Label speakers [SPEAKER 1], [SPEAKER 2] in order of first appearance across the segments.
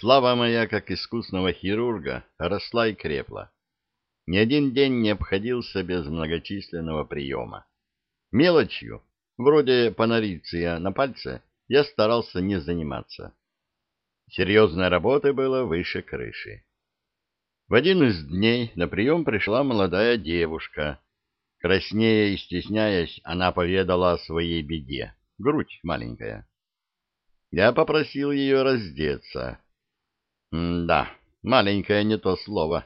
[SPEAKER 1] Слава моя, как искусного хирурга, росла и крепла. Ни один день не обходился без многочисленного приема. Мелочью, вроде панориция на пальце, я старался не заниматься. Серьезной работы было выше крыши. В один из дней на прием пришла молодая девушка. Краснея и стесняясь, она поведала о своей беде. Грудь маленькая. Я попросил ее раздеться. М да, маленькое не то слово.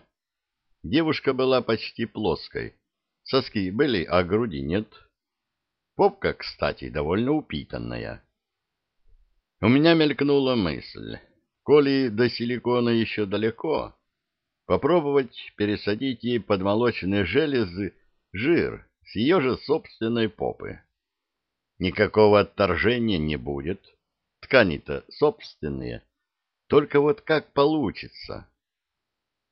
[SPEAKER 1] Девушка была почти плоской. Соски были, а груди нет. Попка, кстати, довольно упитанная. У меня мелькнула мысль. Коли до силикона еще далеко, попробовать пересадить ей под молочные железы жир с ее же собственной попы. Никакого отторжения не будет. Ткани-то собственные. Только вот как получится?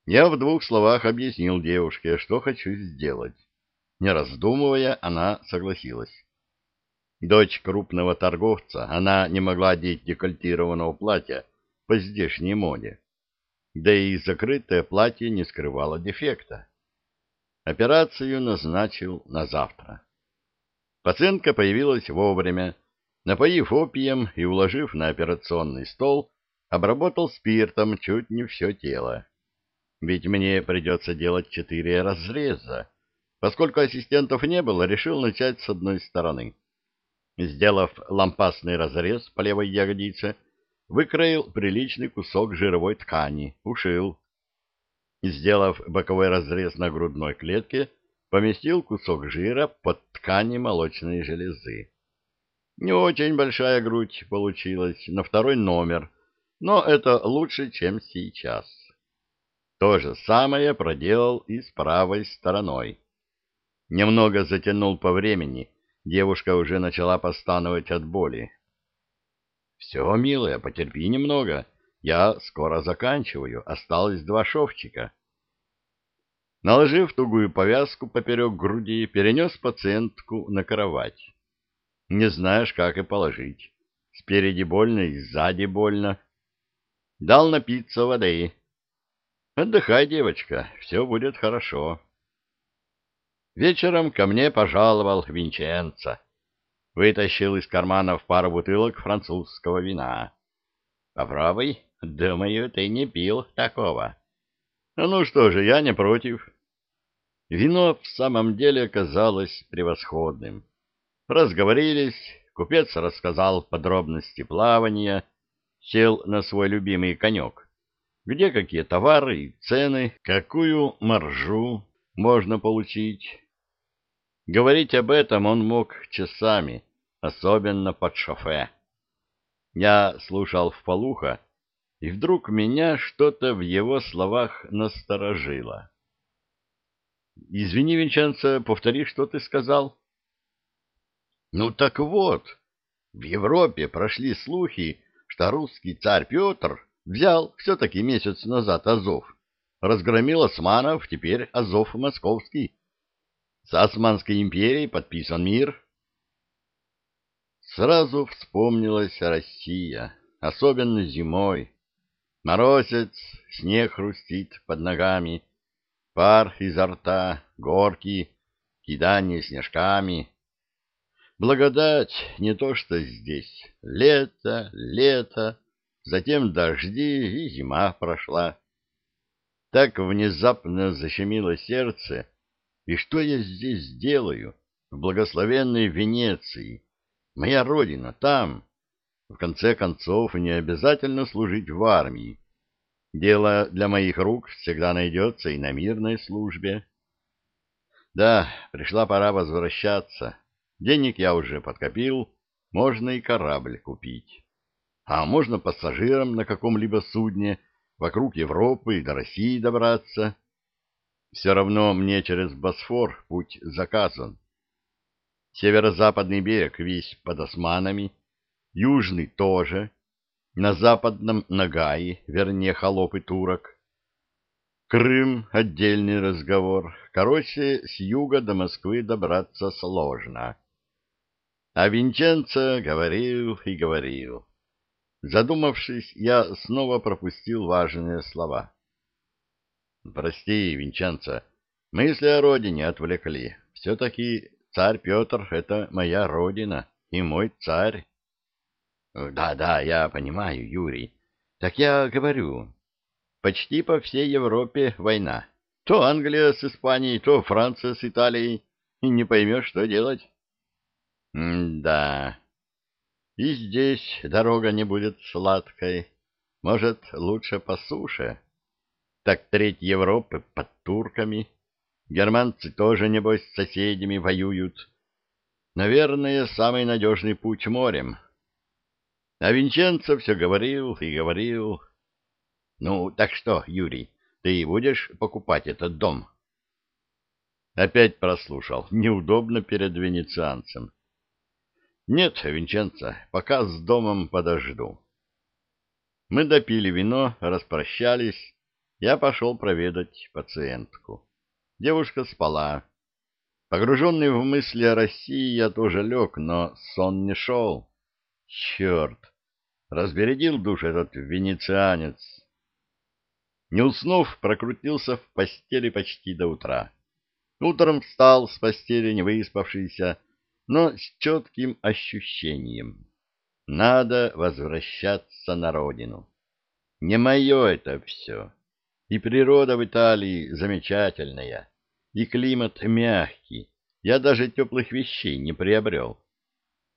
[SPEAKER 1] Я в двух словах объяснил девушке, что хочу сделать. Не раздумывая, она согласилась. Дочь крупного торговца, она не могла одеть декольтированного платья, по здешней моде. Да и закрытое платье не скрывало дефекта. Операцию назначил на завтра. Пациентка появилась вовремя, напоив опием и уложив на операционный стол, обработал спиртом чуть не все тело. Ведь мне придется делать четыре разреза. Поскольку ассистентов не было, решил начать с одной стороны. Сделав лампасный разрез по левой ягодице, выкроил приличный кусок жировой ткани, ушил. Сделав боковой разрез на грудной клетке, поместил кусок жира под ткани молочной железы. Не очень большая грудь получилась, на второй номер, но это лучше, чем сейчас. То же самое проделал и с правой стороной. Немного затянул по времени, девушка уже начала постановать от боли. Все, милая, потерпи немного. Я скоро заканчиваю. Осталось два шовчика. Наложив тугую повязку поперек груди, перенес пациентку на кровать. Не знаешь, как и положить. Спереди больно и сзади больно. Дал напиться воды. Отдыхай, девочка, все будет хорошо. Вечером ко мне пожаловал Винченцо вытащил из карманов пару бутылок французского вина. — Попробуй. Думаю, ты не пил такого. — Ну что же, я не против. Вино в самом деле оказалось превосходным. Разговорились, купец рассказал подробности плавания, сел на свой любимый конек, где какие товары и цены, какую маржу можно получить. Говорить об этом он мог часами, особенно под шофе. Я слушал вполуха, и вдруг меня что-то в его словах насторожило. — Извини, Винченцо, повтори, что ты сказал. — Ну так вот, в Европе прошли слухи, что русский царь Петр взял все-таки месяц назад Азов, разгромил османов, теперь Азов московский. С Османской империей подписан мир. Сразу вспомнилась Россия, особенно зимой. Морозец, снег хрустит под ногами, пар изо рта, горки, кидание снежками. Благодать не то что здесь. Лето, лето, затем дожди, и зима прошла. Так внезапно защемило сердце, и что я здесь делаю, в благословенной Венеции? Моя родина там. В конце концов, не обязательно служить в армии. Дело для моих рук всегда найдется и на мирной службе. Да, пришла пора возвращаться. Денег я уже подкопил, можно и корабль купить. А можно пассажирам на каком-либо судне вокруг Европы и до России добраться. Все равно мне через Босфор путь заказан. Северо-западный берег весь под османами, южный тоже, на западном Нагаи, вернее, холопы турок. Крым — отдельный разговор. Короче, с юга до Москвы добраться сложно. А Винченцо говорил и говорил. Задумавшись, я снова пропустил важные слова. «Прости, Винчанца, мысли о родине отвлекли. Все-таки царь Петр — это моя родина и мой царь». «Да, да, я понимаю, Юрий. Так я говорю, почти по всей Европе война. То Англия с Испанией, то Франция с Италией. И не поймешь, что делать». «Да, и здесь дорога не будет сладкой. Может, лучше по суше. Так треть Европы под турками. Германцы тоже, небось, с соседями воюют. Наверное, самый надежный путь морем. А Винченцо все говорил и говорил. Ну, так что, Юрий, ты будешь покупать этот дом? Опять прослушал. Неудобно перед венецианцем. Нет, Винченцо, пока с домом подожду. Мы допили вино, распрощались. Я пошел проведать пациентку. Девушка спала. Погруженный в мысли о России, я тоже лег, но сон не шел. Черт! Разбередил душ этот венецианец. Не уснув, прокрутился в постели почти до утра. Утром встал с постели, не выспавшийся, но с четким ощущением. Надо возвращаться на родину. Не мое это все. И природа в Италии замечательная, и климат мягкий. Я даже теплых вещей не приобрел.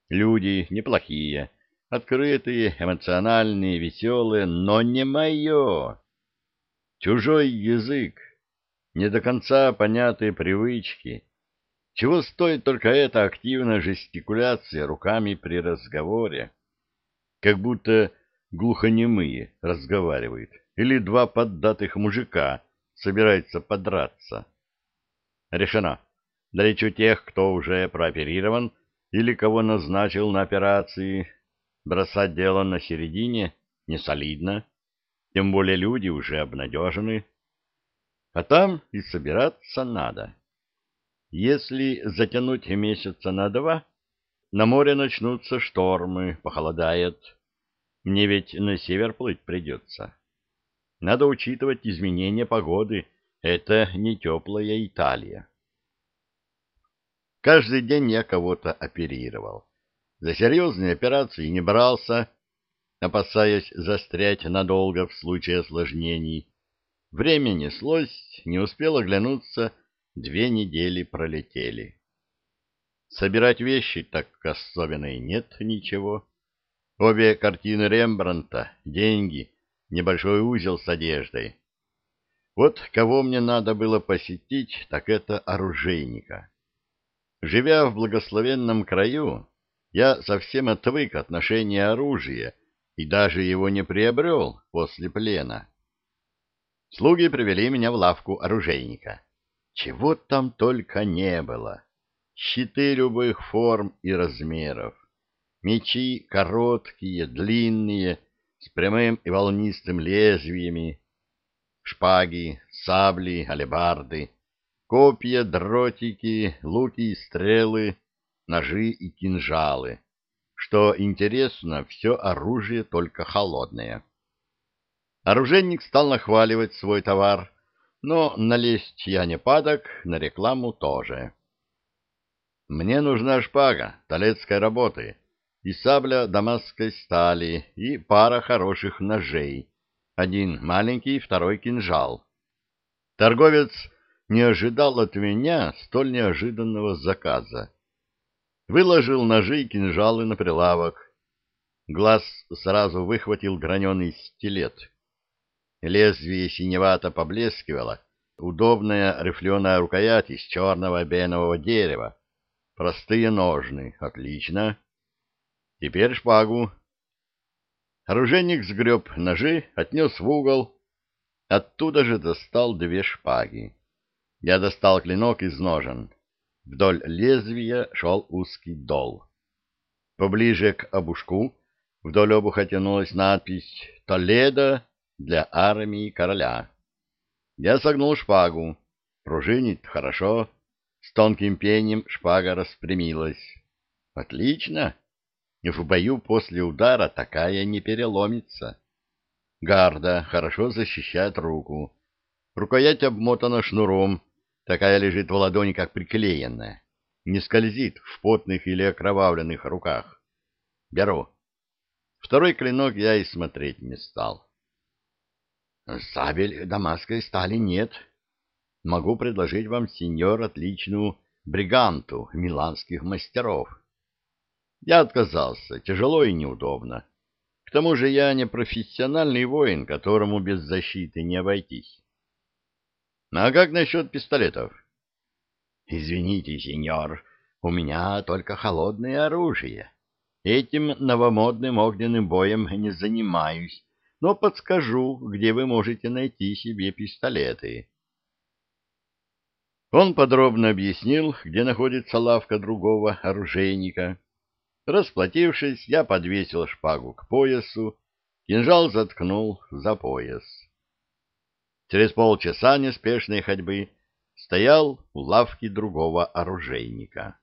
[SPEAKER 1] Люди неплохие, открытые, эмоциональные, веселые, но не мое. Чужой язык, не до конца понятые привычки — чего стоит только эта активная жестикуляция руками при разговоре? Как будто глухонемые разговаривают, или два поддатых мужика собираются подраться. Решено. Долечу тех, кто уже прооперирован или кого назначил на операции. Бросать дело на середине не солидно, тем более люди уже обнадежены. А там и собираться надо. Если затянуть месяца на два, на море начнутся штормы, похолодает. Мне ведь на север плыть придется. Надо учитывать изменения погоды. Это не теплая Италия. Каждый день я кого-то оперировал. За серьезные операции не брался, опасаясь застрять надолго в случае осложнений. Время неслось, не успел оглянуться Две недели пролетели. Собирать вещи так особенно и нет ничего. Обе картины Рембранта, деньги, небольшой узел с одеждой. Вот кого мне надо было посетить, так это оружейника. Живя в благословенном краю, я совсем отвык от ношения оружия и даже его не приобрел после плена. Слуги привели меня в лавку оружейника. Чего там только не было. Щиты любых форм и размеров. Мечи короткие, длинные, с прямым и волнистым лезвиями. Шпаги, сабли, алебарды, копья, дротики, луки и стрелы, ножи и кинжалы. Что интересно, все оружие только холодное. Оружейник стал нахваливать свой товар, но налезть я не падок, на рекламу тоже. Мне нужна шпага талецкой работы и сабля дамасской стали и пара хороших ножей. Один маленький, второй кинжал. Торговец не ожидал от меня столь неожиданного заказа. Выложил ножи и кинжалы на прилавок. Глаз сразу выхватил граненый стилет — Лезвие синевато поблескивало, удобная рифленая рукоять из черного бенового дерева, простые ножны, отлично. Теперь шпагу. Оружейник сгреб ножи, отнес в угол, оттуда же достал две шпаги. Я достал клинок из ножен. Вдоль лезвия шел узкий дол. Поближе к обушку вдоль обуха тянулась надпись «Толедо для армии короля. Я согнул шпагу. Пружинит хорошо. С тонким пением шпага распрямилась. Отлично. В бою после удара такая не переломится. Гарда хорошо защищает руку. Рукоять обмотана шнуром, такая лежит в ладони, как приклеенная. Не скользит в потных или окровавленных руках. Беру. Второй клинок я и смотреть не стал. Сабель дамасской стали нет. Могу предложить вам, сеньор, отличную бриганту миланских мастеров. Я отказался, тяжело и неудобно. К тому же я не профессиональный воин, которому без защиты не обойтись. А как насчет пистолетов? Извините, сеньор, у меня только холодное оружие. Этим новомодным огненным боем не занимаюсь, но подскажу, где вы можете найти себе пистолеты. Он подробно объяснил, где находится лавка другого оружейника. Расплатившись, я подвесил шпагу к поясу, кинжал заткнул за пояс. Через полчаса неспешной ходьбы стоял у лавки другого оружейника.